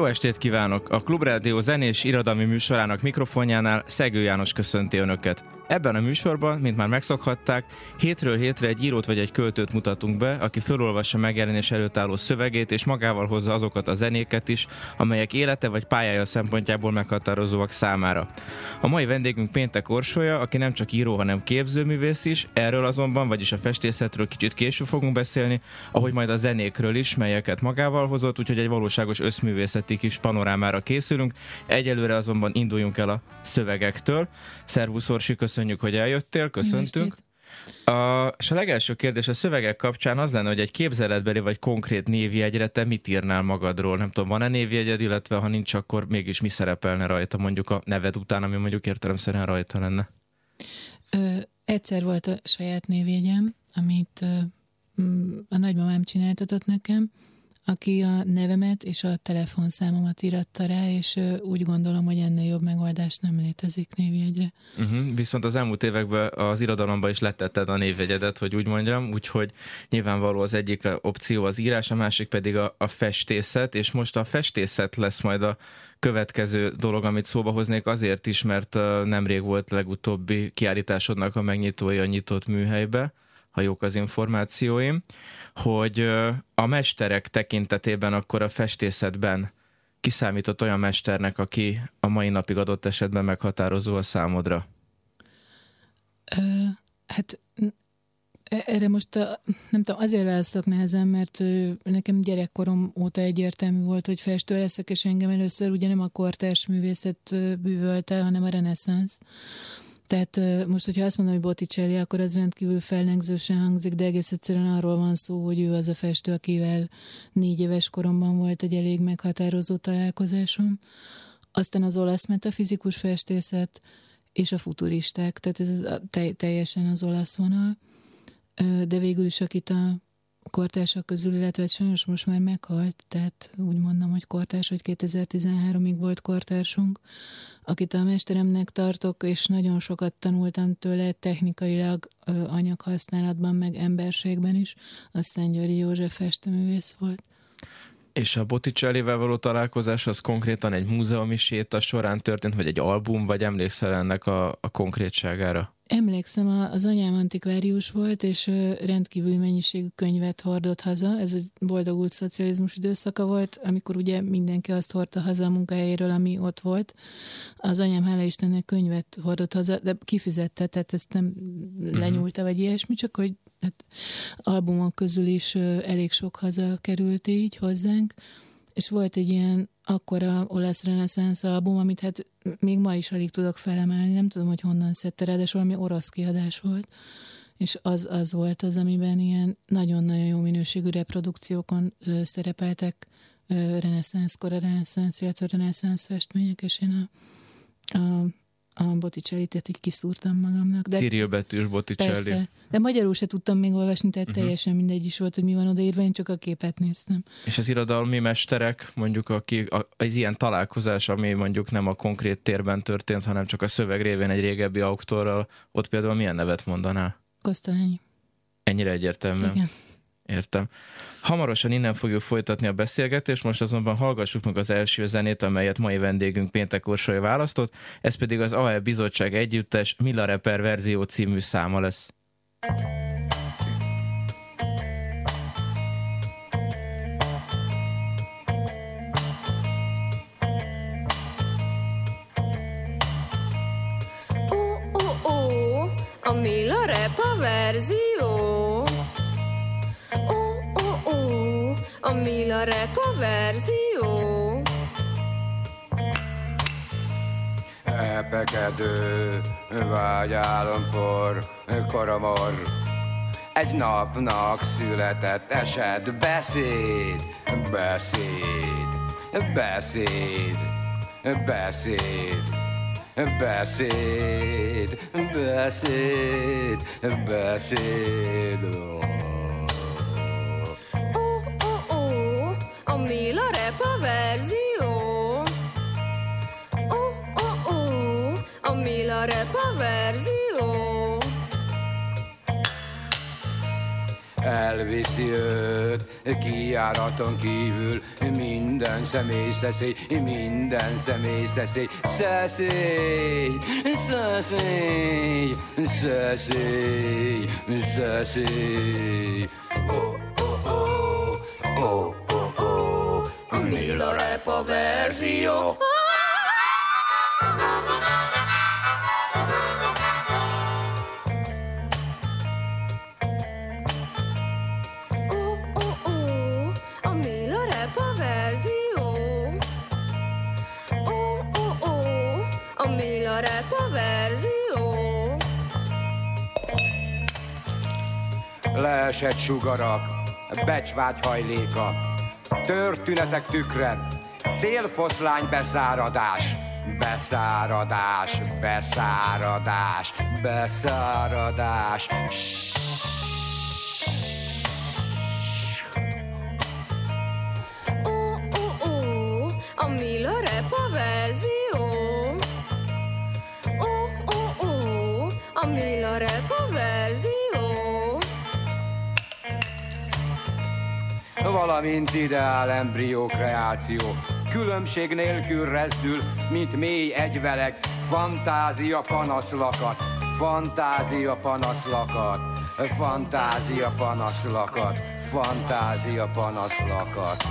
Jó estét kívánok! A Klubrádió zenés irodalmi műsorának mikrofonjánál Szegő János köszönti Önöket. Ebben a műsorban, mint már megszokhatták, hétről hétre egy írót vagy egy költőt mutatunk be, aki felolvassa megjelenés előtt álló szövegét, és magával hozza azokat a zenéket is, amelyek élete vagy pályája szempontjából meghatározóak számára. A mai vendégünk Péntek Orsolya, aki nem csak író, hanem képzőművész is, erről azonban, vagyis a festészetről kicsit később fogunk beszélni, ahogy majd a zenékről is, melyeket magával hozott, úgyhogy egy valóságos összművészeti kis panorámára készülünk. Egyelőre azonban induljunk el a szövegektől. Szervusz Orsi, köszönöm köszönjük, hogy eljöttél, köszöntünk. A, és a legelső kérdés a szövegek kapcsán az lenne, hogy egy képzeletbeli vagy konkrét névjegyre te mit írnál magadról? Nem tudom, van-e névjegyed, illetve ha nincs, akkor mégis mi szerepelne rajta mondjuk a neved után, ami mondjuk értelemszerűen rajta lenne? Ö, egyszer volt a saját névjegyem, amit ö, a nagymamám csináltatott nekem, aki a nevemet és a telefonszámomat íratta rá, és úgy gondolom, hogy ennél jobb megoldás nem létezik névjegyre. Uh-huh. Viszont az elmúlt években az irodalomban is letetted a névjegyedet, hogy úgy mondjam, úgyhogy nyilvánvaló az egyik opció az írás, a másik pedig a, a festészet, és most a festészet lesz majd a következő dolog, amit szóba hoznék azért is, mert nemrég volt legutóbbi kiállításodnak a megnyitója a nyitott műhelybe, ha jók az információim, hogy a mesterek tekintetében akkor a festészetben kiszámított olyan mesternek, aki a mai napig adott esetben meghatározó a számodra? Ö, hát e, erre most nem tudom, azért választok nehezen, mert nekem gyerekkorom óta egyértelmű volt, hogy festő leszek, és engem először ugye nem a kortárs művészet bűvölt el, hanem a reneszánsz. Tehát most, hogyha azt mondom, hogy Botticelli, akkor az rendkívül fellengzősen hangzik, de egész egyszerűen arról van szó, hogy ő az a festő, akivel négy éves koromban volt egy elég meghatározó találkozásom. Aztán az olasz metafizikus festészet és a futuristák, tehát ez teljesen az olasz vonal. De végül is, akit a kortársak közül, illetve sajnos most már meghalt, tehát úgy mondom, hogy kortárs, hogy 2013-ig volt kortársunk, akit a mesteremnek tartok, és nagyon sokat tanultam tőle technikailag, anyaghasználatban, meg emberségben is, aztán Győri József festőművész volt. És a Botticellivel való találkozás az konkrétan egy múzeumi séta során történt, vagy egy album, vagy emlékszel ennek a, a konkrétságára? Emlékszem, az anyám antikvárius volt, és rendkívüli mennyiségű könyvet hordott haza. Ez egy boldogult szocializmus időszaka volt, amikor ugye mindenki azt hordta haza a munkahelyéről, ami ott volt. Az anyám, hála Istennek, könyvet hordott haza, de kifizette, tehát ezt nem uh-huh. lenyúlta, vagy ilyesmi, csak hogy hát, albumok közül is elég sok haza került így hozzánk és volt egy ilyen akkora olasz reneszánsz album, amit hát még ma is alig tudok felemelni, nem tudom, hogy honnan szedte rá, de valami orosz kiadás volt, és az, az volt az, amiben ilyen nagyon-nagyon jó minőségű reprodukciókon ö, szerepeltek reneszánsz, kora reneszánsz, illetve reneszánsz festmények, és én a, a a Botticelli-t így kiszúrtam magamnak. De Cyril betűs Botticelli. Persze, de magyarul se tudtam még olvasni, tehát uh-huh. teljesen mindegy is volt, hogy mi van odaírva, én csak a képet néztem. És az irodalmi mesterek, mondjuk aki, az ilyen találkozás, ami mondjuk nem a konkrét térben történt, hanem csak a szöveg révén egy régebbi autorral, ott például milyen nevet mondanál? Kosztolányi. Ennyire egyértelműen. Igen. Értem. Hamarosan innen fogjuk folytatni a beszélgetést, most azonban hallgassuk meg az első zenét, amelyet mai vendégünk Péntek Orsoly választott, ez pedig az AE Bizottság együttes Mila Reper verzió című száma lesz. a Mila Repa verzió. A Mila Repa verzió. Epekedő, vágyálompor, koromor, egy napnak született eset beszéd, beszéd, beszéd, beszéd, beszéd, beszéd, beszéd. Ó, Mila rap a verzió. Ó, ó, ó, a Mila rap a verzió. elviszi őt kiáraton kívül minden személy szeszély, minden személy szeszély, szeszély, szeszély, szeszély, szeszély. Oh, oh, oh, oh, oh, a rap a verzió. Rap a verzió. Leesett sugarak, becsvágy hajléka, történetek tükre, szélfoszlány beszáradás, beszáradás, beszáradás, beszáradás. Ó, ó, ó, a Mila rap a verzió. Ó, ó, ó, a Mila rap a verzió. Valamint ideál embrió kreáció, különbség nélkül rezdül, mint mély egyvelek, fantázia panaszlakat, fantázia panaszlakat, fantázia panaszlakat, fantázia panaszlakat,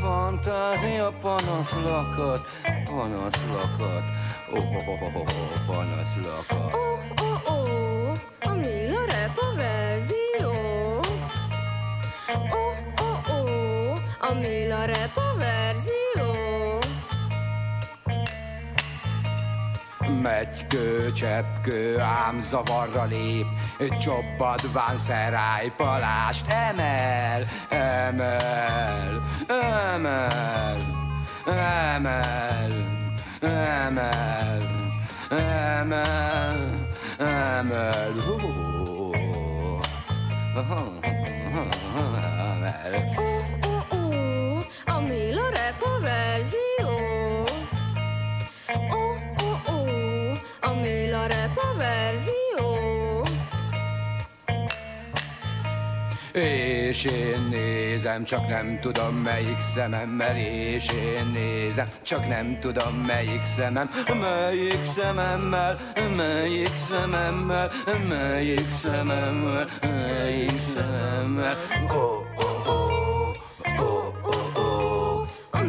fantázia panaszlakat, panaszlakat, oh, oh, oh, oh, oh, panaszlakat. Ó, ó, ó, a rap a verzió. A Mila rap a verzió. Megykő, cseppkő, ám zavarra lép, csobadván szeráj palást emel, emel, emel, emel, emel, emel, emel. Hú. Emel. Ó, ó, ó, verzió. Ó, ó, a Mila rap a verzió. És én nézem, csak nem tudom melyik szememmel És én nézem, csak nem tudom melyik szemem Melyik szememmel, melyik szememmel Melyik szememmel, melyik szememmel Ó, ó,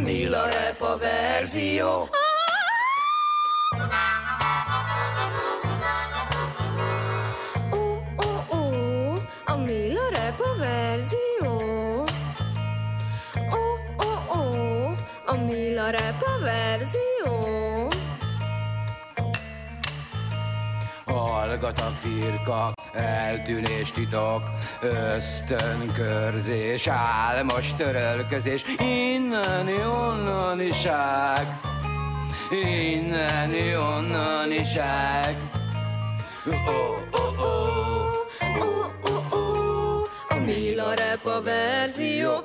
Nila rap a verzió Ó, ó, ó, a Mila rap a verzió. Ó, ó, ó, a Mila rap a verzió. Hallgatak firka, eltűnés titok, ösztönkörzés, álmos törölközés, inneni onnaniság, inneni onnaniság. Ó, ó, ó, Ó, ó, ó, a Mila rap a verzió. Ó,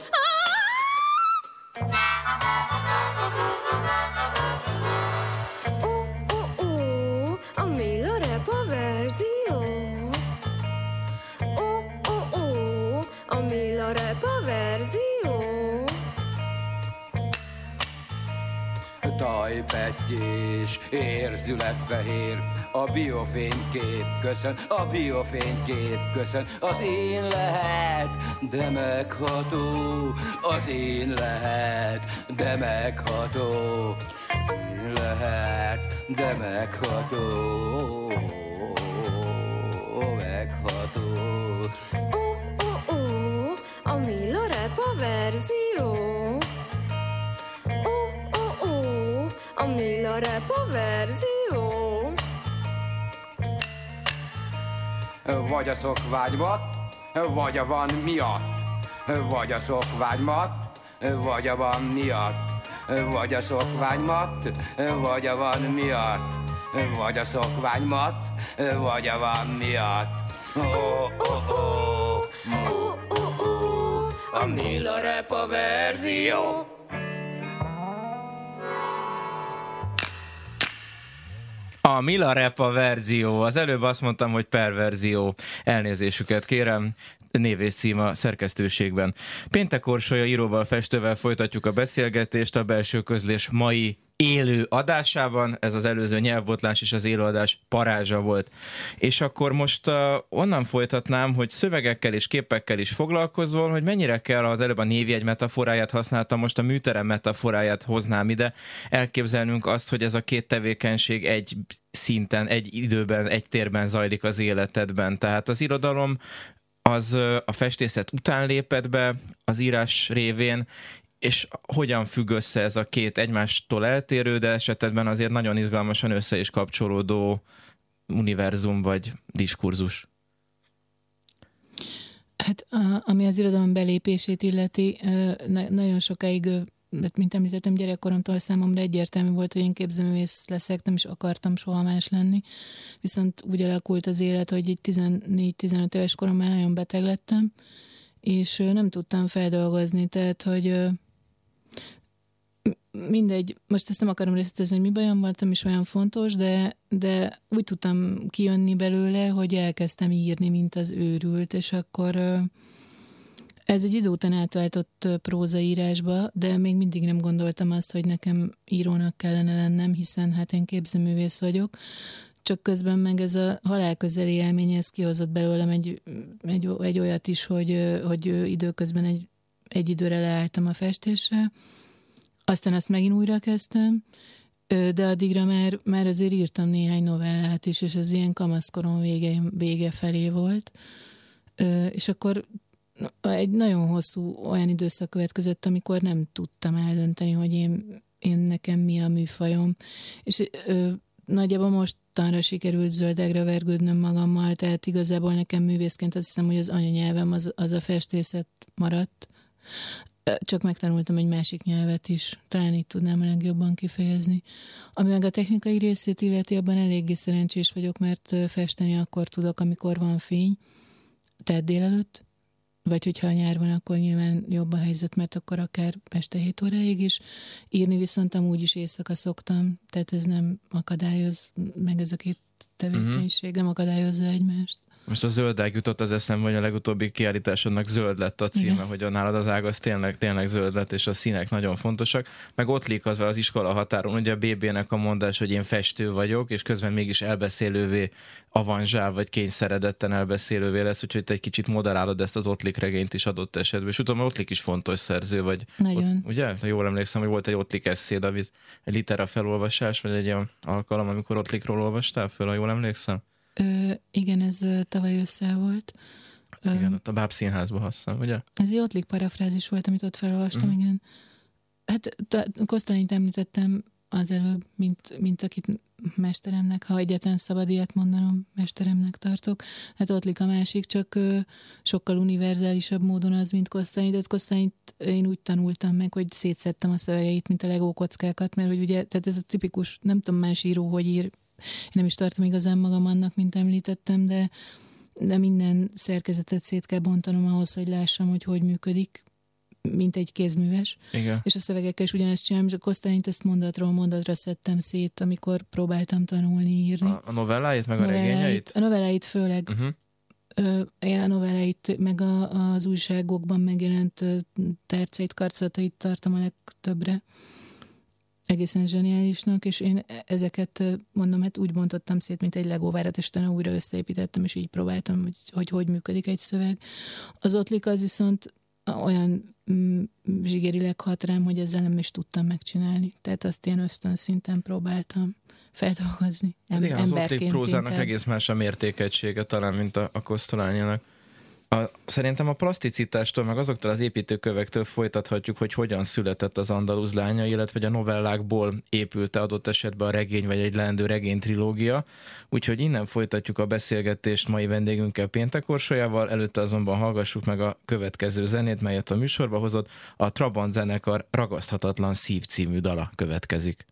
Tajpettyés, érzület fehér, a biofénykép köszön, a biofénykép köszön, az én lehet, de megható, az én lehet, de megható, az én lehet, de megható, megható. Ó, ó, ó, a Mila rap a verzió. A rap a verzió. Vagy a szokványbat, vagy a van miatt, vagy a szokványmat, vagy a van miatt, vagy a szokványmat, vagy a van miatt, vagy a szokványmat, vagy a van miatt. Oh, oh, oh, oh, oh, oh, a Mila Rap a verzió. A Mila Rap a verzió. Az előbb azt mondtam, hogy perverzió. Elnézésüket kérem névész cím szerkesztőségben. Péntek íróval, festővel folytatjuk a beszélgetést a belső közlés mai élő adásában, ez az előző nyelvbotlás és az élőadás parázsa volt. És akkor most uh, onnan folytatnám, hogy szövegekkel és képekkel is foglalkozol, hogy mennyire kell az előbb a névjegy metaforáját használtam, most a műterem metaforáját hoznám ide, elképzelnünk azt, hogy ez a két tevékenység egy szinten, egy időben, egy térben zajlik az életedben. Tehát az irodalom az a festészet után lépett be az írás révén, és hogyan függ össze ez a két egymástól eltérő, de esetben azért nagyon izgalmasan össze is kapcsolódó univerzum vagy diskurzus? Hát a, ami az irodalom belépését illeti, nagyon sokáig mert mint említettem, gyerekkoromtól számomra egyértelmű volt, hogy én képzőművész leszek, nem is akartam soha más lenni. Viszont úgy alakult az élet, hogy egy 14-15 éves koromban nagyon beteg lettem, és nem tudtam feldolgozni, tehát, hogy mindegy, most ezt nem akarom részletezni, hogy mi bajom volt, nem is olyan fontos, de, de úgy tudtam kijönni belőle, hogy elkezdtem írni, mint az őrült, és akkor ez egy idő után átváltott prózaírásba, de még mindig nem gondoltam azt, hogy nekem írónak kellene lennem, hiszen hát én képzőművész vagyok. Csak közben meg ez a halálközeli élmény, ez kihozott belőlem egy, egy, egy olyat is, hogy, hogy időközben egy, egy időre leálltam a festésre, aztán azt megint újra kezdtem, de addigra már, már azért írtam néhány novellát is, és ez ilyen kamaszkorom vége, vége felé volt. És akkor egy nagyon hosszú olyan időszak következett, amikor nem tudtam eldönteni, hogy én, én nekem mi a műfajom. És ö, nagyjából mostanra sikerült zöldegre vergődnöm magammal, tehát igazából nekem művészként azt hiszem, hogy az anyanyelvem az, az a festészet maradt. Csak megtanultam egy másik nyelvet is, talán így tudnám a legjobban kifejezni. Ami meg a technikai részét illeti, abban eléggé szerencsés vagyok, mert festeni akkor tudok, amikor van fény, tehát délelőtt, vagy hogyha nyár van, akkor nyilván jobb a helyzet, mert akkor akár este 7 óráig is. Írni viszont amúgy is éjszaka szoktam, tehát ez nem akadályoz, meg ez a két tevékenység uh-huh. nem akadályozza egymást. Most a zöldek jutott az eszembe, hogy a legutóbbi kiállításodnak zöld lett a címe, Igen. hogy a nálad az ág az tényleg, tényleg zöld lett, és a színek nagyon fontosak. Meg ott az az iskola határon, ugye a BB-nek a mondás, hogy én festő vagyok, és közben mégis elbeszélővé avanzsál, vagy kényszeredetten elbeszélővé lesz, úgyhogy te egy kicsit modellálod ezt az Ottlik regényt is adott esetben. És hogy Ottlik is fontos szerző, vagy nagyon. Ott, ugye? Ha jól emlékszem, hogy volt egy Ottlik eszéd, amit egy litera felolvasás, vagy egy olyan alkalom, amikor Ottlikról olvastál föl, ha jól emlékszem? Ö, igen, ez tavaly össze volt. Igen, ott a Báb színházba használ, ugye? Ez egy Ottlik parafrázis volt, amit ott felolvastam, mm. igen. Hát Kosztalint említettem az előbb, mint, mint akit mesteremnek, ha egyetlen szabad ilyet mondanom, mesteremnek tartok. Hát Ottlik a másik, csak ö, sokkal univerzálisabb módon az, mint Kosztalint. Ez Kosztalint én úgy tanultam meg, hogy szétszettem a szövegeit, mint a legó kockákat, mert hogy ugye, tehát ez a tipikus, nem tudom más író, hogy ír én nem is tartom igazán magam annak, mint említettem, de, de minden szerkezetet szét kell bontanom ahhoz, hogy lássam, hogy hogy működik, mint egy kézműves. Igen. És a szövegekkel is ugyanezt csinálom, csak Kosztálint ezt mondatról mondatra szedtem szét, amikor próbáltam tanulni, írni. A, a novelláit, meg a regényeit? A novelláit főleg. Uh-huh. Én a novelláit, meg a, az újságokban megjelent terceit, karcatait tartom a legtöbbre egészen zseniálisnak, és én ezeket mondom, hát úgy bontottam szét, mint egy legóvárat, és utána újra összeépítettem, és így próbáltam, hogy hogy, hogy működik egy szöveg. Az ottlik az viszont olyan mm, zsigerileg hat rám, hogy ezzel nem is tudtam megcsinálni. Tehát azt ilyen ösztön szinten próbáltam feldolgozni. Em- Igen, az ottlik prózának egész más a mértékegysége talán, mint a, a kosztolányának. A, szerintem a plaszticitástól, meg azoktól az építőkövektől folytathatjuk, hogy hogyan született az Andaluz lánya, illetve hogy a novellákból épült adott esetben a regény, vagy egy leendő regény trilógia. Úgyhogy innen folytatjuk a beszélgetést mai vendégünkkel Péntek Orsolyával, előtte azonban hallgassuk meg a következő zenét, melyet a műsorba hozott. A Trabant zenekar Ragaszthatatlan szív című dala következik.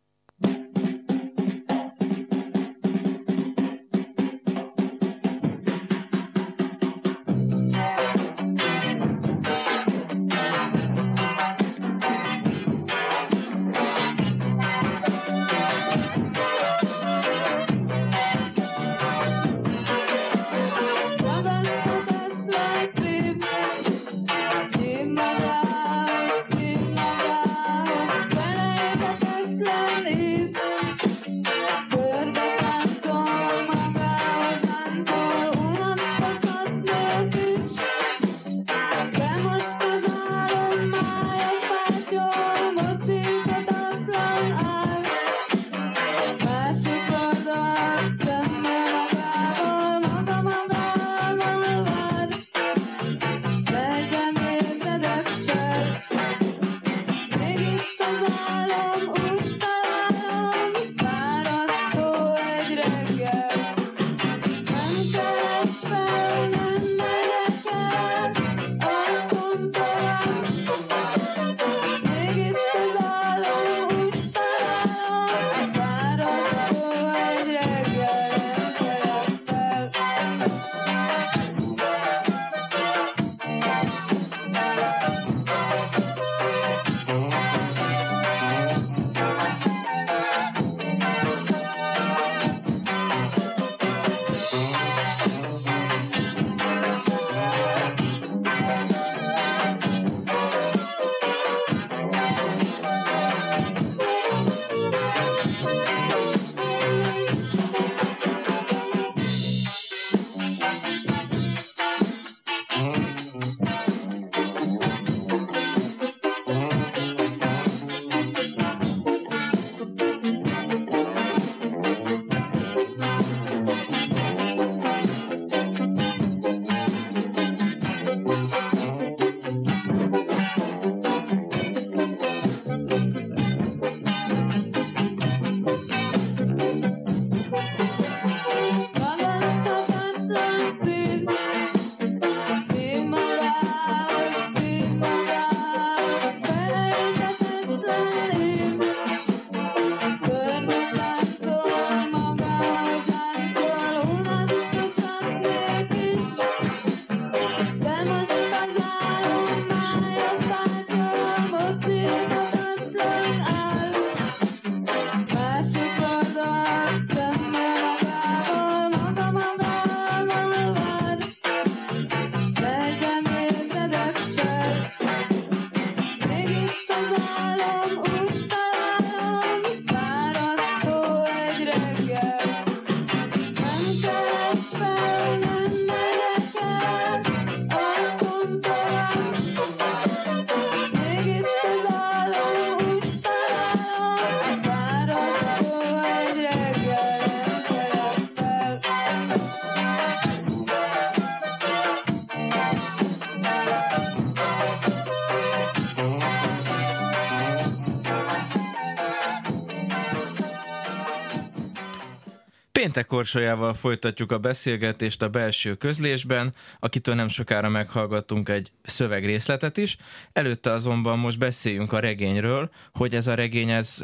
Péntek Korsolyával folytatjuk a beszélgetést a belső közlésben, akitől nem sokára meghallgattunk egy szövegrészletet is. Előtte azonban most beszéljünk a regényről, hogy ez a regény ez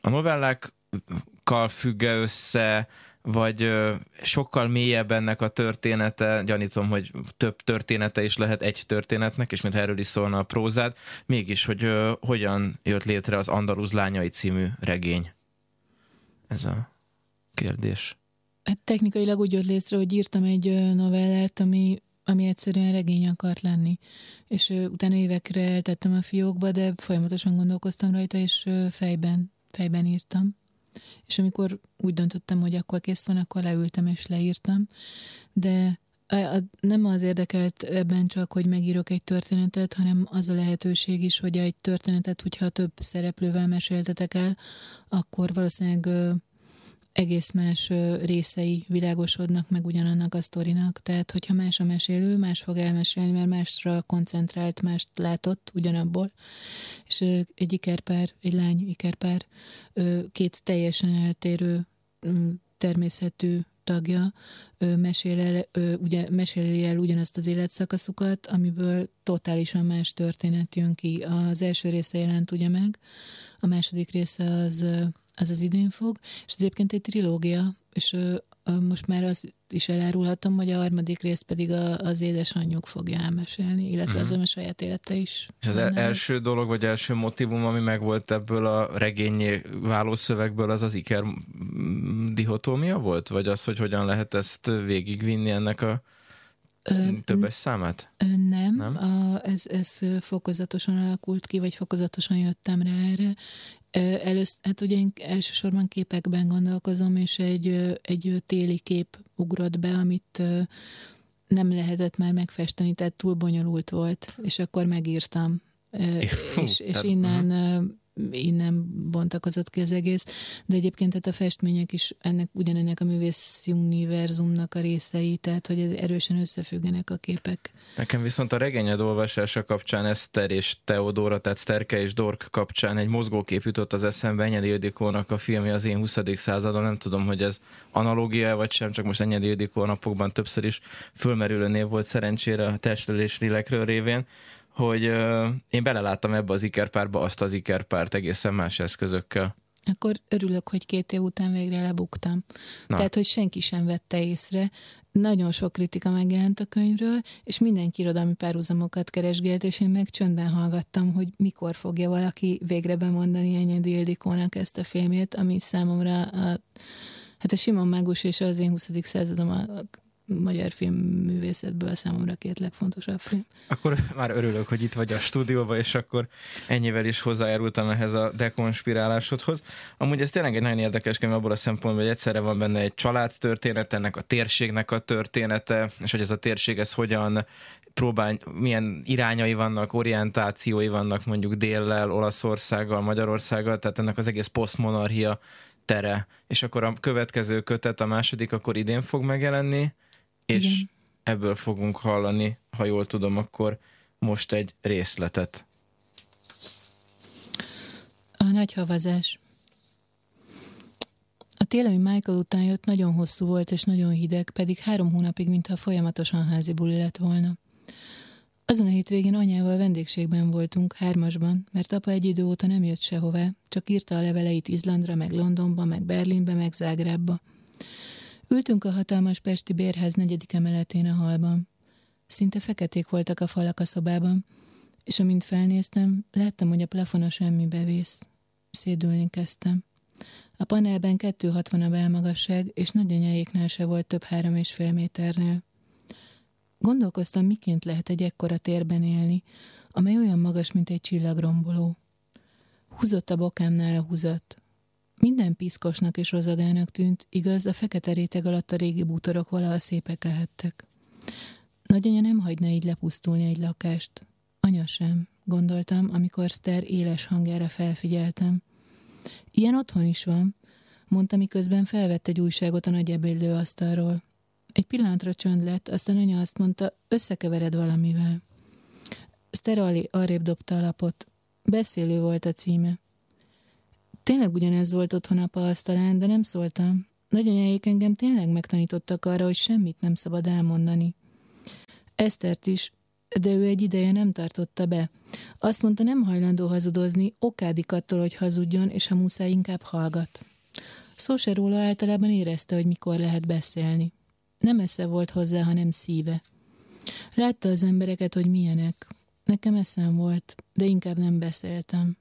a novellákkal függ össze, vagy sokkal mélyebb ennek a története, gyanítom, hogy több története is lehet egy történetnek, és mint erről is szólna a prózád, mégis, hogy hogyan jött létre az Andaluz lányai című regény. Ez a kérdés? Hát technikailag úgy jött létre, hogy írtam egy novellát, ami, ami egyszerűen regény akart lenni. És utána évekre eltettem a fiókba, de folyamatosan gondolkoztam rajta, és fejben, fejben írtam. És amikor úgy döntöttem, hogy akkor kész van, akkor leültem és leírtam. De nem az érdekelt ebben csak, hogy megírok egy történetet, hanem az a lehetőség is, hogy egy történetet, hogyha több szereplővel meséltetek el, akkor valószínűleg egész más részei világosodnak meg ugyanannak a sztorinak. Tehát, hogyha más a mesélő, más fog elmesélni, mert másra koncentrált, mást látott ugyanabból. És egy ikerpár, egy lány ikerpár, két teljesen eltérő természetű tagja mesél el, ugye, meséli el ugyanazt az életszakaszukat, amiből totálisan más történet jön ki. Az első része jelent ugye meg, a második része az az az idén fog, és ez egyébként egy trilógia, és most már azt is elárulhatom, hogy a harmadik részt pedig a, az édesanyjuk fogja elmesélni, illetve uh-huh. az a saját élete is. És az el- első dolog, vagy első motivum, ami megvolt ebből a regényé váló szövegből, az az iker dihotómia volt? Vagy az, hogy hogyan lehet ezt végigvinni ennek a Ö, többes számát? Ö, nem, nem? A, ez, ez fokozatosan alakult ki, vagy fokozatosan jöttem rá erre. Először, hát ugye én elsősorban képekben gondolkozom, és egy, egy téli kép ugrott be, amit nem lehetett már megfesteni, tehát túl bonyolult volt, és akkor megírtam. Hú, és, és innen uh-huh innen bontakozott ki az egész, de egyébként tehát a festmények is ennek ugyanennek a művészi univerzumnak a részei, tehát hogy ez erősen összefüggenek a képek. Nekem viszont a regényed olvasása kapcsán Eszter és Teodóra, tehát Sterke és Dork kapcsán egy mozgókép jutott az eszembe Enyedi Ildikónak a filmje az én 20. századon, nem tudom, hogy ez analógia vagy sem, csak most Enyedi Ildikó napokban többször is fölmerülő név volt szerencsére a testről és lélekről révén, hogy én beleláttam ebbe az ikerpárba azt az ikerpárt egészen más eszközökkel. Akkor örülök, hogy két év után végre lebuktam. Na. Tehát, hogy senki sem vette észre. Nagyon sok kritika megjelent a könyvről, és mindenki irodalmi párhuzamokat keresgélt, és én meg csöndben hallgattam, hogy mikor fogja valaki végre bemondani Enyedi Ildikónak ezt a filmét, ami számomra a, hát a Simon Mágus és az én 20. századom a magyar filmművészetből számomra két legfontosabb film. Akkor már örülök, hogy itt vagy a stúdióban, és akkor ennyivel is hozzájárultam ehhez a dekonspirálásodhoz. Amúgy ez tényleg egy nagyon érdekes könyv abból a szempontból, hogy egyszerre van benne egy család történet, ennek a térségnek a története, és hogy ez a térség ez hogyan próbál, milyen irányai vannak, orientációi vannak mondjuk déllel, Olaszországgal, Magyarországgal, tehát ennek az egész posztmonarchia tere. És akkor a következő kötet, a második, akkor idén fog megjelenni, és Igen. ebből fogunk hallani, ha jól tudom, akkor most egy részletet. A nagy havazás. A tél, ami Michael után jött, nagyon hosszú volt és nagyon hideg, pedig három hónapig, mintha folyamatosan házi buli lett volna. Azon a hétvégén anyával vendégségben voltunk, hármasban, mert apa egy idő óta nem jött sehová, csak írta a leveleit Izlandra, meg Londonba, meg Berlinbe, meg Zágrábba. Ültünk a hatalmas pesti bérház negyedik emeletén a halban. Szinte feketék voltak a falak a szobában, és amint felnéztem, láttam, hogy a plafon a semmi bevész. Szédülni kezdtem. A panelben 260 a belmagasság, és nagyanyáéknál se volt több három és fél méternél. Gondolkoztam, miként lehet egy ekkora térben élni, amely olyan magas, mint egy csillagromboló. Húzott a bokámnál a húzat. Minden piszkosnak és rozagának tűnt, igaz, a fekete réteg alatt a régi bútorok valaha szépek lehettek. Nagyanya nem hagyna így lepusztulni egy lakást. Anya sem, gondoltam, amikor Szter éles hangjára felfigyeltem. Ilyen otthon is van, mondta, miközben felvett egy újságot a nagy asztalról. Egy pillanatra csönd lett, aztán anya azt mondta, összekevered valamivel. Szter arrébb dobta a lapot. Beszélő volt a címe. Tényleg ugyanez volt otthon apa asztalán, de nem szóltam. Nagyanyáik engem tényleg megtanítottak arra, hogy semmit nem szabad elmondani. Esztert is, de ő egy ideje nem tartotta be. Azt mondta, nem hajlandó hazudozni, okádik attól, hogy hazudjon, és a muszáj inkább hallgat. Szó se róla általában érezte, hogy mikor lehet beszélni. Nem esze volt hozzá, hanem szíve. Látta az embereket, hogy milyenek. Nekem eszem volt, de inkább nem beszéltem.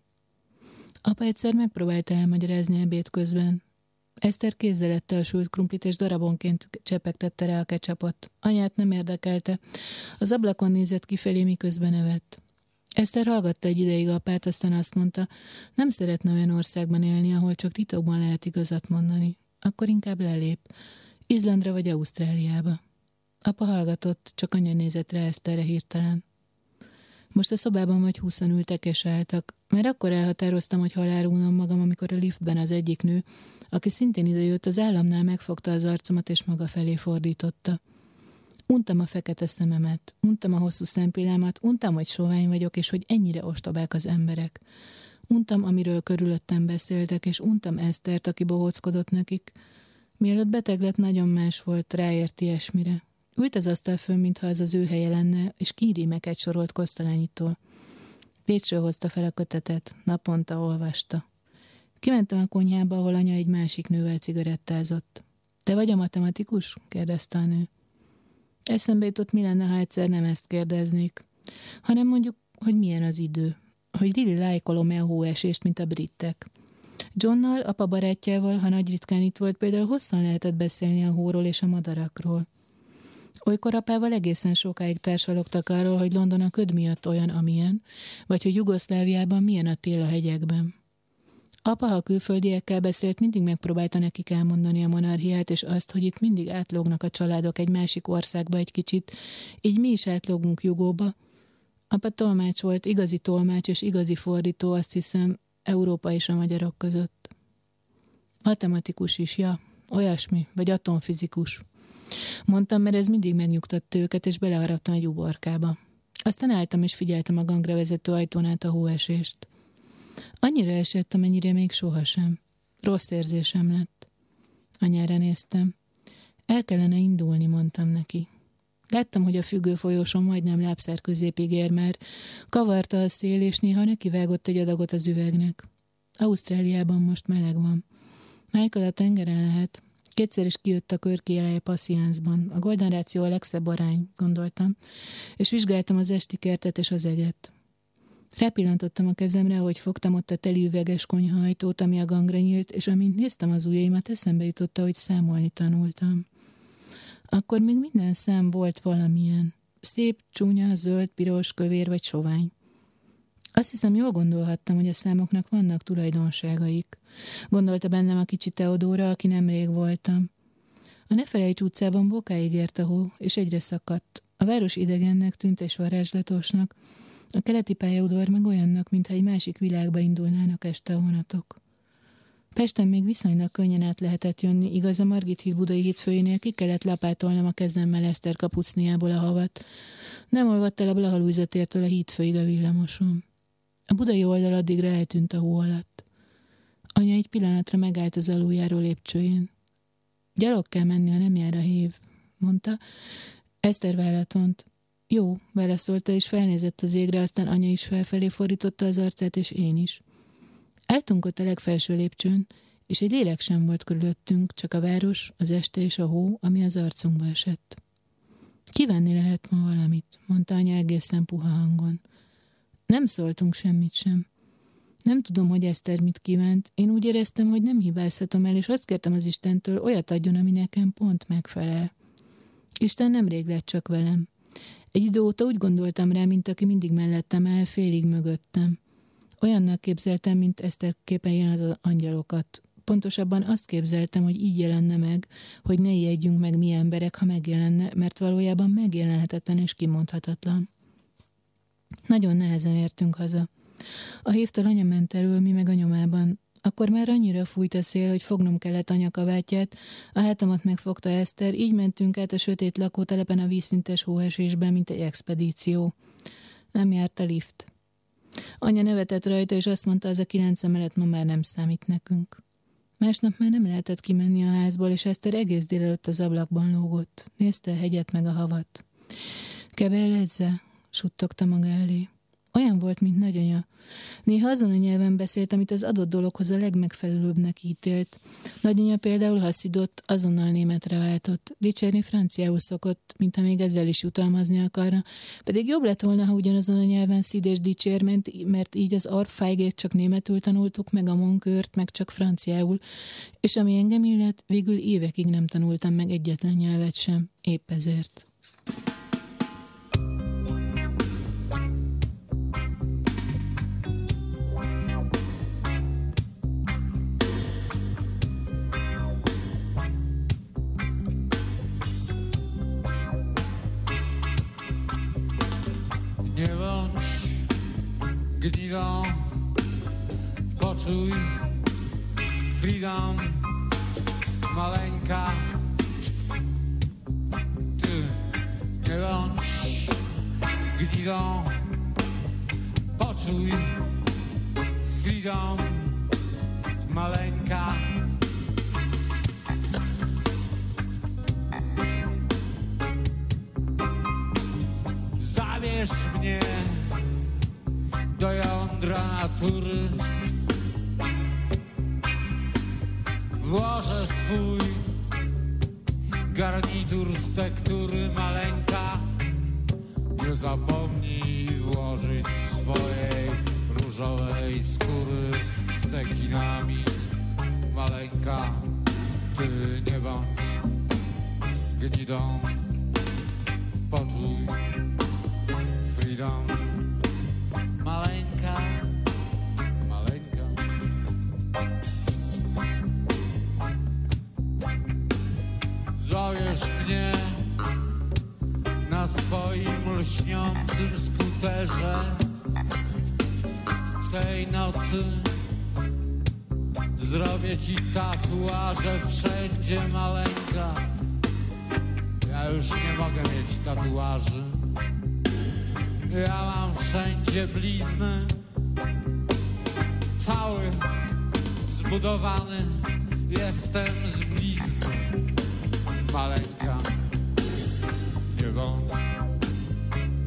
Apa egyszer megpróbálta elmagyarázni ebéd közben. Eszter kézzel ette a sült krumplit, és darabonként csepegtette rá a kecsapot. Anyát nem érdekelte. Az ablakon nézett kifelé, miközben evett. Eszter hallgatta egy ideig apát, aztán azt mondta, nem szeretne olyan országban élni, ahol csak titokban lehet igazat mondani. Akkor inkább lelép. Izlandra vagy Ausztráliába. Apa hallgatott, csak anya nézett rá Eszterre hirtelen. Most a szobában vagy húszan ültek és álltak, mert akkor elhatároztam, hogy halálulnom magam, amikor a liftben az egyik nő, aki szintén idejött, az államnál megfogta az arcomat és maga felé fordította. Untam a fekete szememet, untam a hosszú szempillámat, untam, hogy sovány vagyok, és hogy ennyire ostobák az emberek. Untam, amiről körülöttem beszéltek, és untam Esztert, aki bohóckodott nekik. Mielőtt beteg lett, nagyon más volt, ráért ilyesmire. Ült az asztal fönn, mintha az az ő helye lenne, és kírímeket sorolt Kosztolányitól. Pécsről hozta fel a kötetet, naponta olvasta. Kimentem a konyhába, ahol anya egy másik nővel cigarettázott. Te vagy a matematikus? kérdezte a nő. Eszembe jutott, mi lenne, ha egyszer nem ezt kérdeznék, hanem mondjuk, hogy milyen az idő, hogy Lili lájkolom-e a hóesést, mint a britek. Johnnal, apa barátjával, ha nagy ritkán itt volt, például hosszan lehetett beszélni a hóról és a madarakról. Olykor apával egészen sokáig társalogtak arról, hogy London a köd miatt olyan, amilyen, vagy hogy Jugoszláviában milyen a tél a hegyekben. Apa, ha külföldiekkel beszélt, mindig megpróbálta nekik elmondani a monarchiát, és azt, hogy itt mindig átlógnak a családok egy másik országba egy kicsit, így mi is átlógunk Jugóba. Apa tolmács volt, igazi tolmács és igazi fordító, azt hiszem, Európa és a magyarok között. Matematikus is, ja, olyasmi, vagy atomfizikus. Mondtam, mert ez mindig megnyugtatta őket, és beleharaptam egy uborkába. Aztán álltam és figyeltem a gangra vezető ajtón át a hóesést. Annyira esett, amennyire még sohasem. Rossz érzésem lett. Anyára néztem. El kellene indulni, mondtam neki. Láttam, hogy a függő folyóson majdnem lábszer középig ér már. Kavarta a szél, és néha nekivágott egy adagot az üvegnek. Ausztráliában most meleg van. Michael a tengeren lehet. Kétszer is kijött a körkéleje passziánszban. A goldenráció a legszebb arány, gondoltam, és vizsgáltam az esti kertet és az eget. Rápillantottam a kezemre, hogy fogtam ott a teli üveges konyhajtót, ami a gangra nyílt, és amint néztem az ujjaimat, eszembe jutotta, hogy számolni tanultam. Akkor még minden szám volt valamilyen. Szép, csúnya, zöld, piros, kövér vagy sovány. Azt hiszem, jól gondolhattam, hogy a számoknak vannak tulajdonságaik. Gondolta bennem a kicsi Teodóra, aki nemrég voltam. A Nefelejts utcában bokáig ért a hó, és egyre szakadt. A város idegennek tűnt és varázslatosnak, a keleti pályaudvar meg olyannak, mintha egy másik világba indulnának este a vonatok. Pesten még viszonylag könnyen át lehetett jönni, igaz a Margit híd budai hétfőjénél ki kellett lapátolnom a kezemmel Eszter kapucniából a havat. Nem olvadt el a Blahalújzatértől a hídfőig a villamosom. A budai oldal addigra eltűnt a hó alatt. Anya egy pillanatra megállt az aluljáró lépcsőjén. Gyalog kell menni, ha nem jár a hív, mondta. Eszter vállatont. Jó, válaszolta, és felnézett az égre, aztán anya is felfelé fordította az arcát, és én is. Eltunk ott a legfelső lépcsőn, és egy lélek sem volt körülöttünk, csak a város, az este és a hó, ami az arcunkba esett. Kivenni lehet ma valamit, mondta anya egészen puha hangon. Nem szóltunk semmit sem. Nem tudom, hogy Eszter mit kívánt. Én úgy éreztem, hogy nem hibázhatom el, és azt kértem az Istentől, olyat adjon, ami nekem pont megfelel. Isten nemrég lett csak velem. Egy idő óta úgy gondoltam rá, mint aki mindig mellettem el, félig mögöttem. Olyannak képzeltem, mint Eszter képen jön az angyalokat. Pontosabban azt képzeltem, hogy így jelenne meg, hogy ne ijedjünk meg mi emberek, ha megjelenne, mert valójában megjelenhetetlen és kimondhatatlan. Nagyon nehezen értünk haza. A hívtal anya ment elől, mi meg a nyomában. Akkor már annyira fújt a szél, hogy fognom kellett anyakavátját, a hátamat megfogta Eszter, így mentünk át a sötét lakótelepen a vízszintes hóesésben, mint egy expedíció. Nem járt a lift. Anya nevetett rajta, és azt mondta, az a kilenc emelet ma már nem számít nekünk. Másnap már nem lehetett kimenni a házból, és Eszter egész délelőtt az ablakban lógott. Nézte a hegyet meg a havat. Kebelledze, suttogta maga elé. Olyan volt, mint nagyanya. Néha azon a nyelven beszélt, amit az adott dologhoz a legmegfelelőbbnek ítélt. Nagyanya például haszidott, azonnal németre váltott. Dicsérni franciául szokott, mintha még ezzel is jutalmazni akarna. Pedig jobb lett volna, ha ugyanazon a nyelven szid és dicsér, mert így az arfájgét csak németül tanultuk, meg a monkört, meg csak franciául. És ami engem illet, végül évekig nem tanultam meg egyetlen nyelvet sem. Épp ezért. Nie bądź gnidą Poczuj freedom Maleńka. Ty nie bądź Poczuj freedom Maleńka mnie do jądra natury. Włożę swój garnitur z tektury maleńka Nie zapomnij włożyć swojej różowej skóry z cekinami. Maleńka, ty nie bądź gnidą. Poczuj freedom Maleńka, maleńka Zowiesz mnie na swoim lśniącym skuterze. Tej nocy Zrobię ci tatuaże wszędzie maleńka Ja już nie mogę mieć tatuaży Ja mam wszędzie blizny Cały zbudowany Jestem z blizny. Maleńka Nie bądź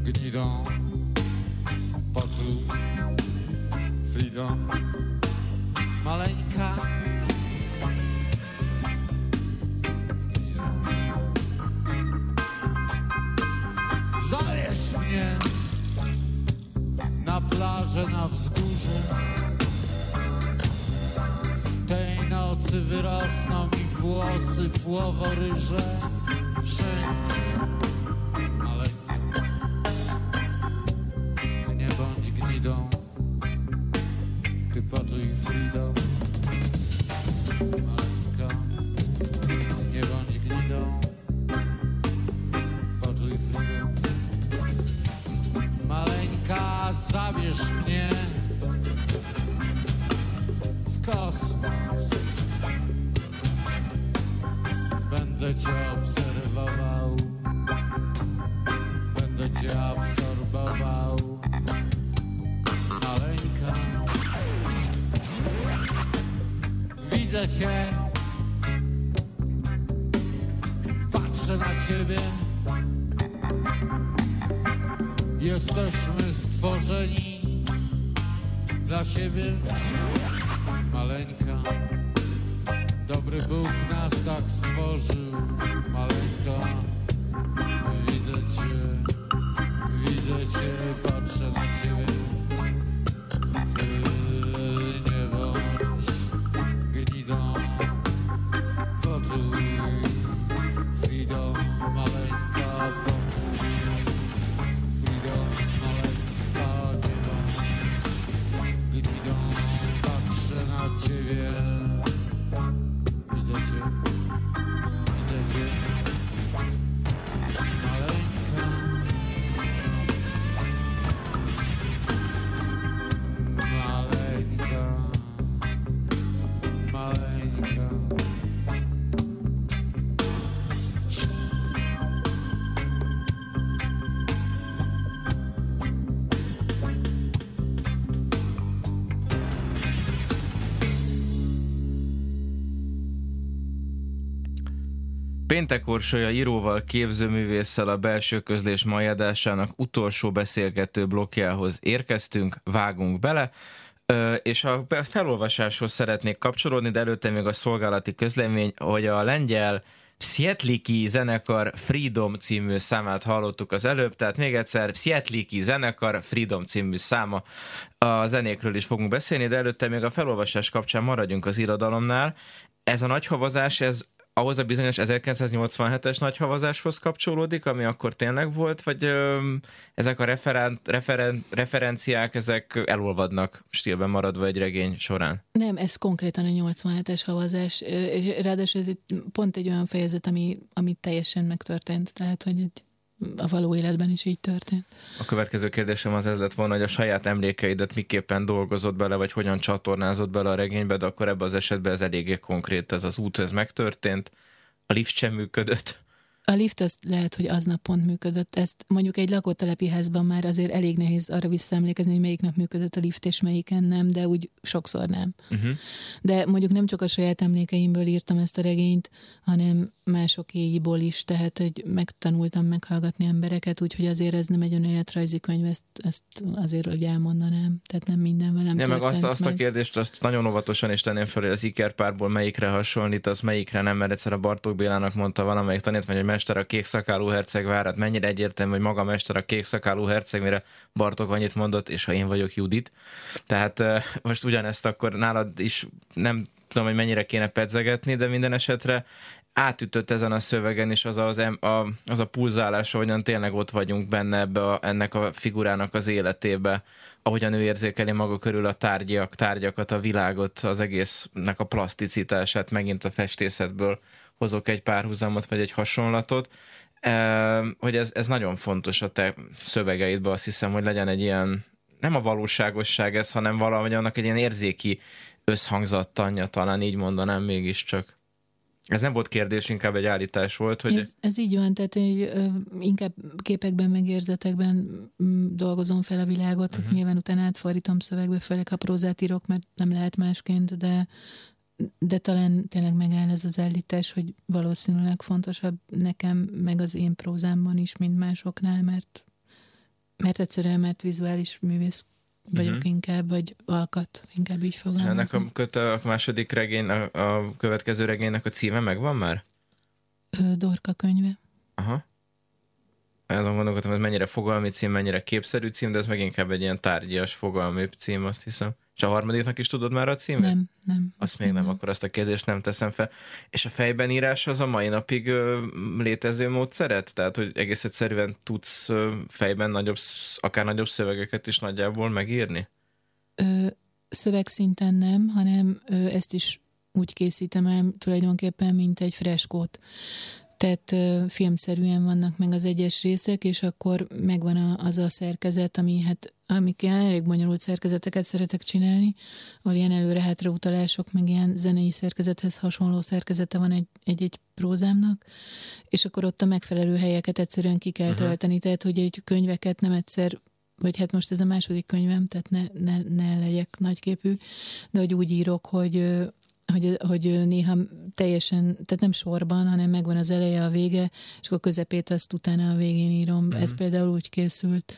gnidą Poczuj freedom słowo ryże. Będę cię absorbował. Maleńka. Widzę cię. Patrzę na ciebie. Jesteśmy stworzeni dla siebie. Maleńka. Dobry Bóg nas tak stworzył. Maleńka. Widzę cię Widzę cię, patrzę na ciebie Péntek Orsolya íróval, képzőművésszel a belső közlés mai adásának utolsó beszélgető blokkjához érkeztünk, vágunk bele, és a felolvasáshoz szeretnék kapcsolódni, de előtte még a szolgálati közlemény, hogy a lengyel Szietliki zenekar Freedom című számát hallottuk az előbb, tehát még egyszer Szietliki zenekar Freedom című száma. A zenékről is fogunk beszélni, de előtte még a felolvasás kapcsán maradjunk az irodalomnál. Ez a nagy havazás, ez ahhoz a bizonyos 1987-es nagy havazáshoz kapcsolódik, ami akkor tényleg volt, vagy ö, ezek a referen, referen, referenciák, ezek elolvadnak stílben maradva egy regény során? Nem, ez konkrétan a 87-es havazás, és ráadásul ez pont egy olyan fejezet, ami, ami teljesen megtörtént, tehát hogy egy a való életben is így történt. A következő kérdésem az ez lett volna, hogy a saját emlékeidet miképpen dolgozott bele, vagy hogyan csatornázott bele a regénybe, de akkor ebben az esetben ez eléggé konkrét, ez az út, ez megtörtént, a lift sem működött. A lift az lehet, hogy aznap pont működött. Ezt mondjuk egy lakótelepi házban már azért elég nehéz arra visszaemlékezni, hogy melyik nap működött a lift, és melyiken nem, de úgy sokszor nem. Uh-huh. De mondjuk nem csak a saját emlékeimből írtam ezt a regényt, hanem másokéiból is, tehát hogy megtanultam meghallgatni embereket, úgyhogy azért ez nem egy önéletrajzi könyv, ezt, ezt azért, hogy elmondanám. Tehát nem minden velem Nem, meg azt, azt a kérdést azt nagyon óvatosan is tenném fel, hogy az ikerpárból melyikre hasonlít, az melyikre nem, mert egyszer a Bartók Bélának mondta valamelyik tanítvány, hogy mester a kék szakálú herceg várat, mennyire egyértelmű, hogy maga mester a kék szakálú herceg, mire Bartók annyit mondott, és ha én vagyok Judit. Tehát most ugyanezt akkor nálad is nem tudom, hogy mennyire kéne pedzegetni, de minden esetre átütött ezen a szövegen is az az, a, az a pulzálás, ahogyan tényleg ott vagyunk benne ebbe a, ennek a figurának az életébe, ahogyan ő érzékeli maga körül a tárgyak, tárgyakat, a világot, az egésznek a plaszticitását, megint a festészetből hozok egy párhuzamot, vagy egy hasonlatot, hogy ez, ez nagyon fontos a te szövegeidben, azt hiszem, hogy legyen egy ilyen, nem a valóságosság ez, hanem valahogy annak egy ilyen érzéki összhangzattanja, talán így mondanám mégiscsak. Ez nem volt kérdés, inkább egy állítás volt, hogy... Ez, ez így van, tehát hogy, inkább képekben, meg érzetekben mm, dolgozom fel a világot, uh-huh. nyilván utána átfordítom szövegbe, főleg ha prózát írok, mert nem lehet másként, de de talán tényleg megáll ez az állítás, hogy valószínűleg fontosabb nekem, meg az én prózámban is, mint másoknál, mert, mert egyszerűen, mert vizuális művész vagyok uh-huh. inkább, vagy alkat, inkább így Ennek fogalmazni. a, köt, a második regény, a, a következő regénynek a címe megvan már? Dorka könyve. Aha. Azon gondolkodtam, hogy mennyire fogalmi cím, mennyire képszerű cím, de ez meg inkább egy ilyen tárgyias fogalmi cím, azt hiszem. És a harmadiknak is tudod már a címét? Nem, nem. Azt még nem, akkor azt a kérdést nem teszem fel. És a fejben írás az a mai napig ö, létező módszeret? Tehát, hogy egész egyszerűen tudsz ö, fejben nagyobb, akár nagyobb szövegeket is nagyjából megírni? Ö, szövegszinten nem, hanem ö, ezt is úgy készítem el tulajdonképpen, mint egy freskót. Tehát filmszerűen vannak meg az egyes részek, és akkor megvan az a szerkezet, ami hát amik ilyen elég bonyolult szerkezeteket szeretek csinálni, ahol ilyen előre-hátra utalások, meg ilyen zenei szerkezethez hasonló szerkezete van egy, egy-egy prózámnak, és akkor ott a megfelelő helyeket egyszerűen ki kell Aha. tölteni, tehát hogy egy könyveket nem egyszer vagy hát most ez a második könyvem, tehát ne, ne, ne legyek nagyképű, de hogy úgy írok, hogy, hogy, hogy néha teljesen, tehát nem sorban, hanem megvan az eleje, a vége, és akkor közepét azt utána a végén írom. Mhm. Ez például úgy készült.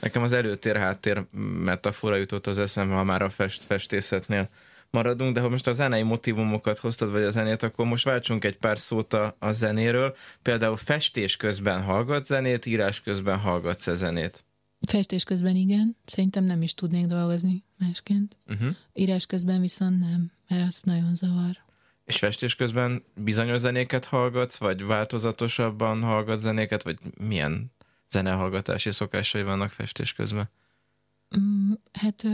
Nekem az előtér-háttér metafora jutott az eszembe, ha már a fest, festészetnél maradunk, de ha most a zenei motivumokat hoztad, vagy a zenét, akkor most váltsunk egy pár szót a, a zenéről. Például festés közben hallgat zenét, írás közben hallgatsz-e zenét? Festés közben igen, szerintem nem is tudnék dolgozni másként. Uh-huh. Írás közben viszont nem, mert az nagyon zavar. És festés közben bizonyos zenéket hallgatsz, vagy változatosabban hallgatsz zenéket, vagy milyen zenehallgatási szokásai vannak festés közben? Mm, hát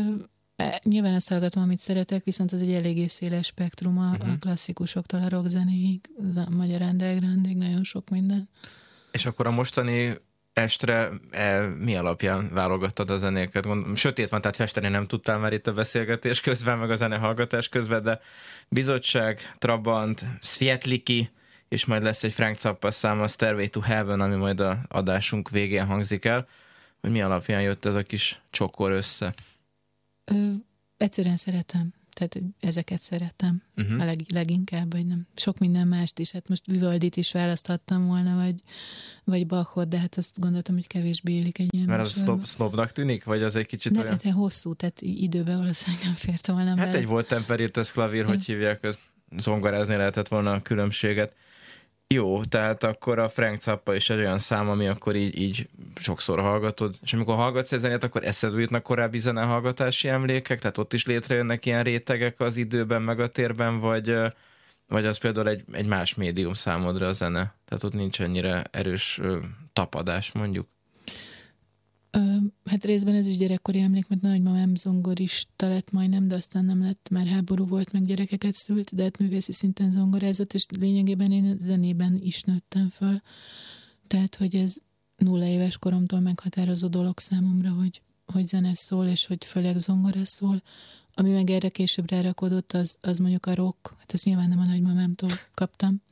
e, nyilván azt hallgatom, amit szeretek, viszont az egy eléggé széles spektrum a, Mhm. a klasszikusoktól a rockzenéig, a magyar undergroundig, nagyon sok minden. És akkor a mostani estre e, mi alapján válogattad a zenéket? Gondolom, sötét van, tehát festeni nem tudtál már itt a beszélgetés közben, meg a zenehallgatás közben, de Bizottság, Trabant, Svietliki, és majd lesz egy Frank Zappa szám, a Stairway to Heaven, ami majd a adásunk végén hangzik el, hogy mi alapján jött ez a kis csokor össze. Ö, egyszerűen szeretem. Tehát ezeket szeretem Uh-huh. a leg, leginkább, vagy nem. Sok minden mást is. Hát most Vivaldit is választhattam volna, vagy, vagy Bachot, de hát azt gondoltam, hogy kevésbé élik egy ilyen Mert az szlob, szlobnak tűnik, vagy az egy kicsit Ne, olyan... hát hosszú, tehát időben valószínűleg nem fért volna Hát bele. egy volt temperítés klavír, hogy hívják, az zongorázni lehetett volna a különbséget. Jó, tehát akkor a Frank Zappa is egy olyan szám, ami akkor így, így sokszor hallgatod, és amikor hallgatsz zenét, akkor eszedbe jutnak korábbi zenehallgatási emlékek, tehát ott is létrejönnek ilyen rétegek az időben, meg a térben, vagy, vagy az például egy, egy más médium számodra a zene, tehát ott nincs ennyire erős tapadás, mondjuk. Hát részben ez is gyerekkori emlék, mert nagymamám zongorista lett majdnem, de aztán nem lett, már háború volt, meg gyerekeket szült, de hát művészi szinten zongorázott, és lényegében én zenében is nőttem föl. Tehát, hogy ez nulla éves koromtól meghatározó dolog számomra, hogy, hogy zene szól, és hogy főleg zongora szól. Ami meg erre később rárakodott, az, az mondjuk a rock, hát ezt nyilván nem a nagymamámtól kaptam,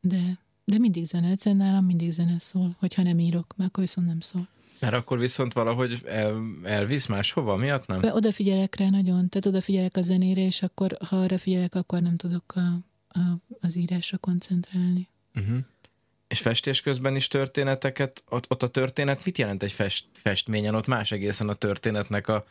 de, de mindig zene, egyszerűen nálam mindig zene szól, hogyha nem írok, mert akkor viszont nem szól. Mert akkor viszont valahogy el, elvisz máshova, miatt nem? De odafigyelek rá nagyon, tehát odafigyelek a zenére, és akkor, ha arra figyelek, akkor nem tudok a, a, az írásra koncentrálni. Uh-huh. És festés közben is történeteket, ott, ott a történet mit jelent egy fest, festményen? Ott más egészen a történetnek a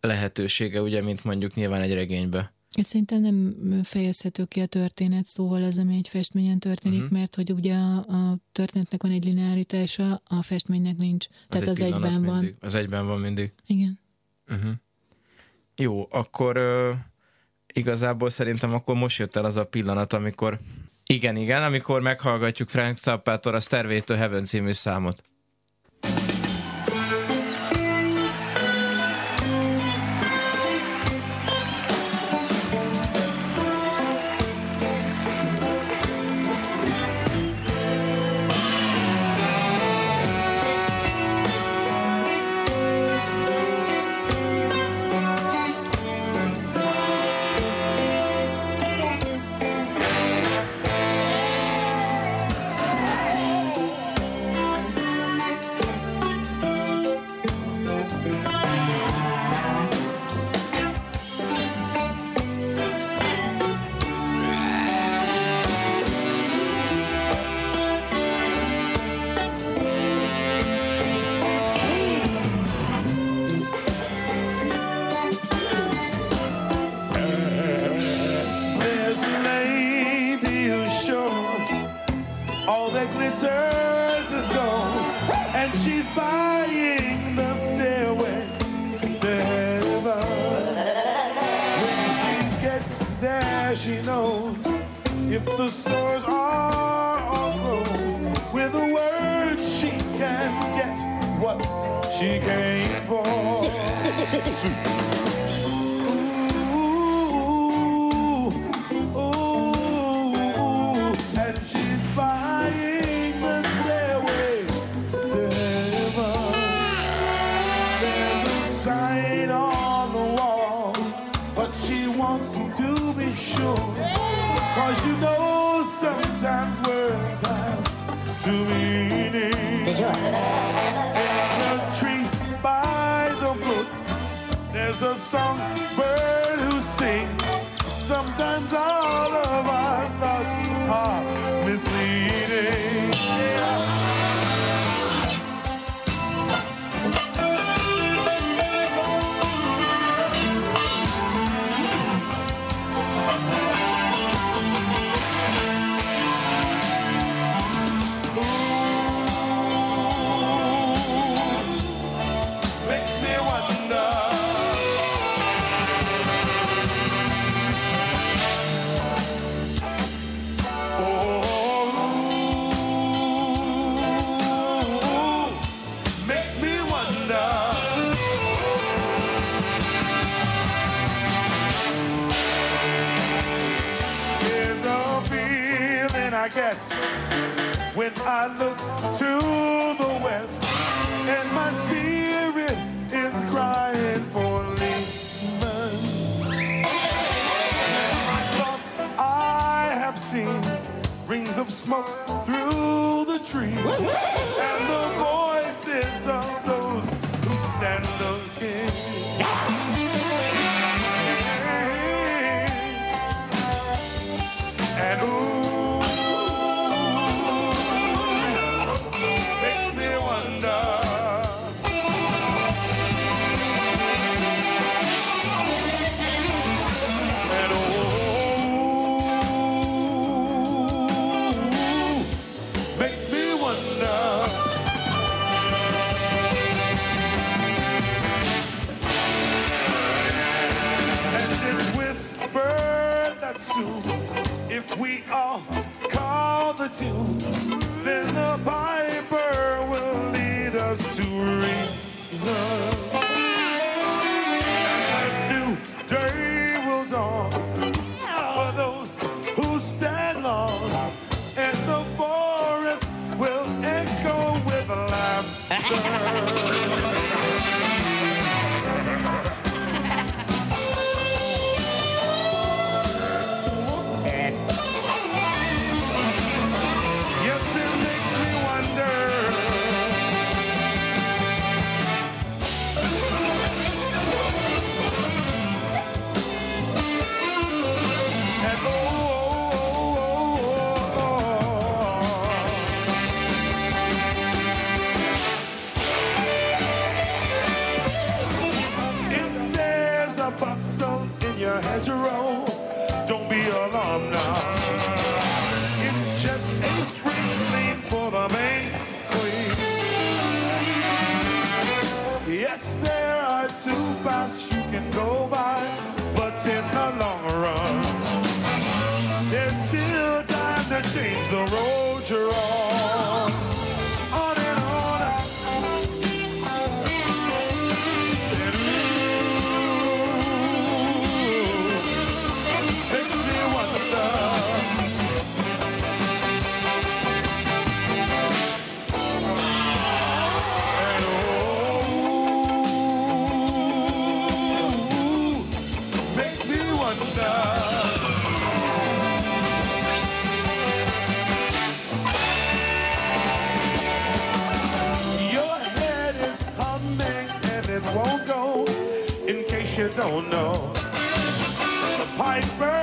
lehetősége, ugye, mint mondjuk nyilván egy regénybe. Ez szerintem nem fejezhető ki a történet szóval az, ami egy festményen történik, uh-huh. mert hogy ugye a, a történetnek van egy lineáritása, a festménynek nincs. Tehát az, egy az egyben van. mindig. Az egyben van mindig. Igen. Uh-huh. Jó, akkor ö, igazából szerintem akkor most jött el az a pillanat, amikor igen, igen, amikor meghallgatjuk Frank Zappator a Stairway to Heaven című számot. tree. Then the piper will lead us to reason. Bustle in your hedgerow. Don't be alarmed now. It's just a spring clean for the main queen. Yes, there are two paths you can go by, but in the long run, there's still time to change the road you're on. Don't know, the piper's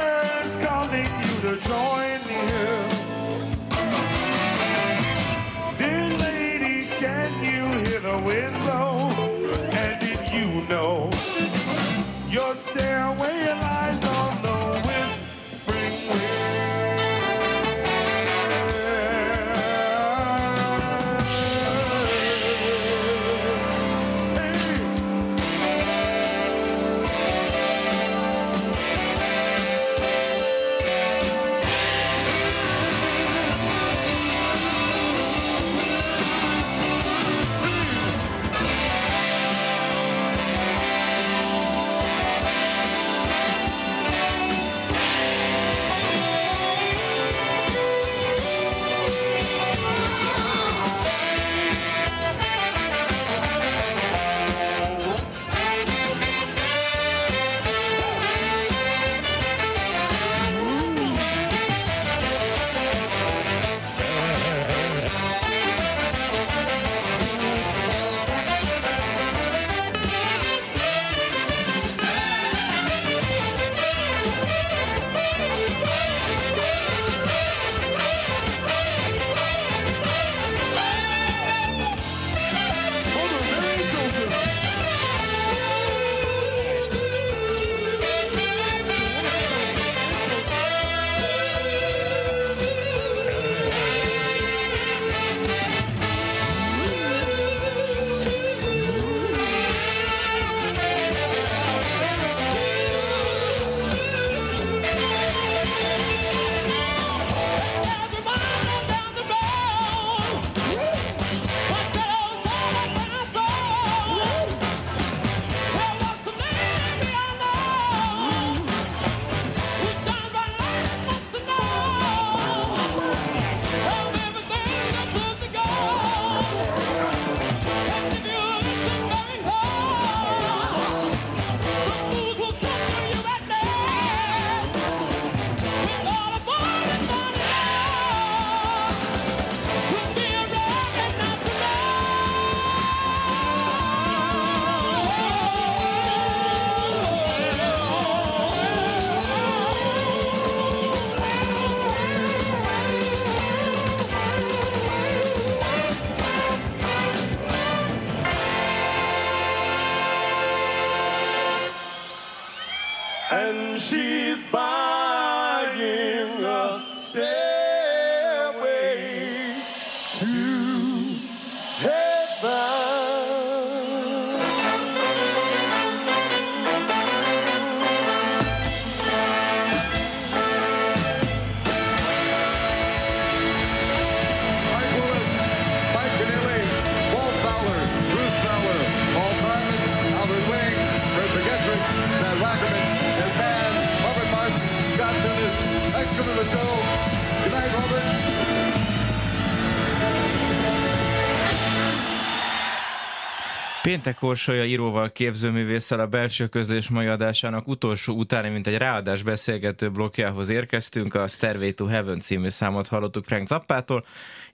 Péntek Orsolya íróval képzőművésszel a belső közlés mai adásának utolsó utáni, mint egy ráadás beszélgető blokkjához érkeztünk. A Stairway to Heaven című számot hallottuk Frank Zappától,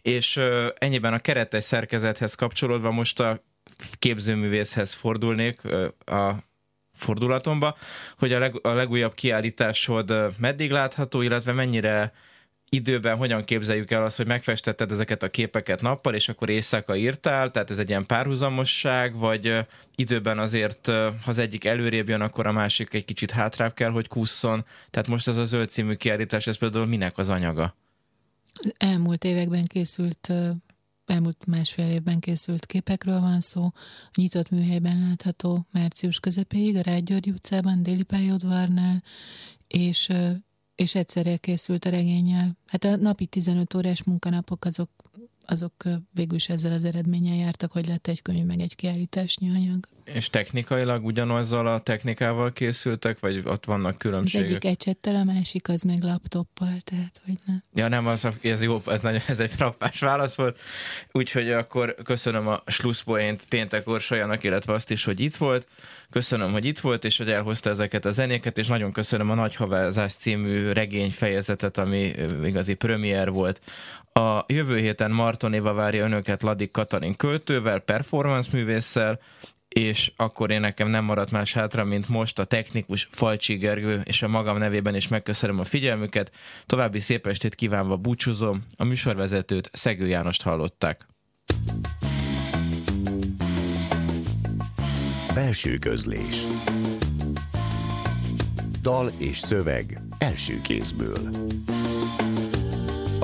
és ennyiben a keretes szerkezethez kapcsolódva most a képzőművészhez fordulnék a fordulatomba, hogy a, leg, a legújabb kiállításod meddig látható, illetve mennyire időben hogyan képzeljük el azt, hogy megfestetted ezeket a képeket nappal, és akkor éjszaka írtál, tehát ez egy ilyen párhuzamosság, vagy időben azért, ha az egyik előrébb jön, akkor a másik egy kicsit hátrább kell, hogy kusszon. Tehát most ez a zöld című kiállítás, ez például minek az anyaga? elmúlt években készült, elmúlt másfél évben készült képekről van szó, nyitott műhelyben látható március közepéig a Rágygyörgy utcában, Déli pályaudvarnál, és, és egyszerre készült a regényel. Hát a napi 15 órás munkanapok azok, azok végül is ezzel az eredménnyel jártak, hogy lett egy könyv, meg egy kiállításnyi anyag. És technikailag ugyanazzal a technikával készültek, vagy ott vannak Az különbségek? egyik ecsettel, a másik az meg laptoppal, tehát hogy nem. Ja nem, az, ez jó, ez, nagyon, ez egy frappás válasz volt. Úgyhogy akkor köszönöm a slusszpoént péntek Orsolyanak, illetve azt is, hogy itt volt. Köszönöm, hogy itt volt, és hogy elhozta ezeket a zenéket, és nagyon köszönöm a Nagy Havázás című regény fejezetet, ami igazi premier volt. A jövő héten Marton Éva várja önöket Ladik Katalin költővel, performance művésszel, és akkor én nekem nem maradt más hátra, mint most a technikus Falcsi Gergő, és a magam nevében is megköszönöm a figyelmüket. További szép estét kívánva búcsúzom, a műsorvezetőt Szegő Jánost hallották. Belső közlés Dal és szöveg első kézből